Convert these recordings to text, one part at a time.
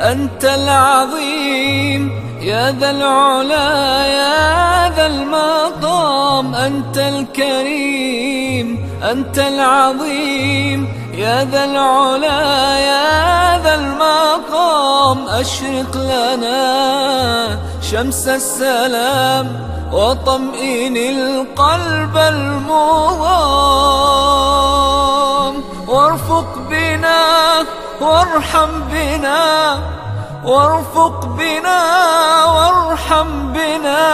أنت العظيم يا ذا العلا يا ذا المقام أنت الكريم أنت العظيم يا ذا العلا يا ذا المقام أشرق لنا شمس السلام وطمئن القلب المضام وارفق بنا وارحم بنا وارفق بنا وارحم بنا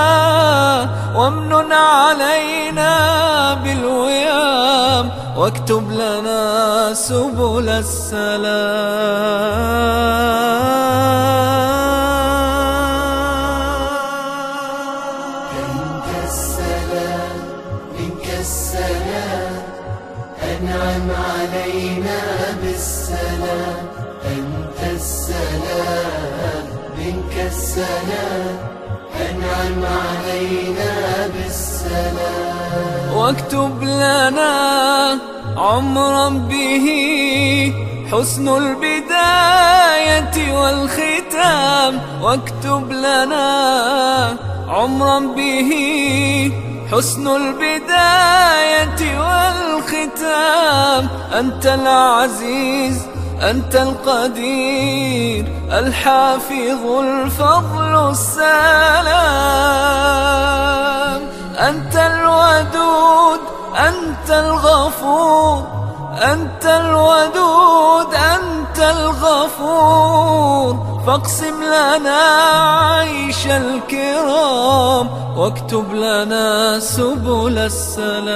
وامنن علينا بالويام واكتب لنا سبل السلام. منك السلام منك السلام. أنعم علينا بالسلام. أنت السلام. منك السلام. أنعم علينا بالسلام. واكتب لنا عمرا به حسن البداية والختام. واكتب لنا عمرا به حسن البداية والختام أنت العزيز أنت القدير الحافظ الفضل السلام أنت الودود أنت الغفور أنت الودود. فاقسم لنا عيش الكرام واكتب لنا سبل السلام.